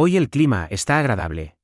Hoy el clima está agradable.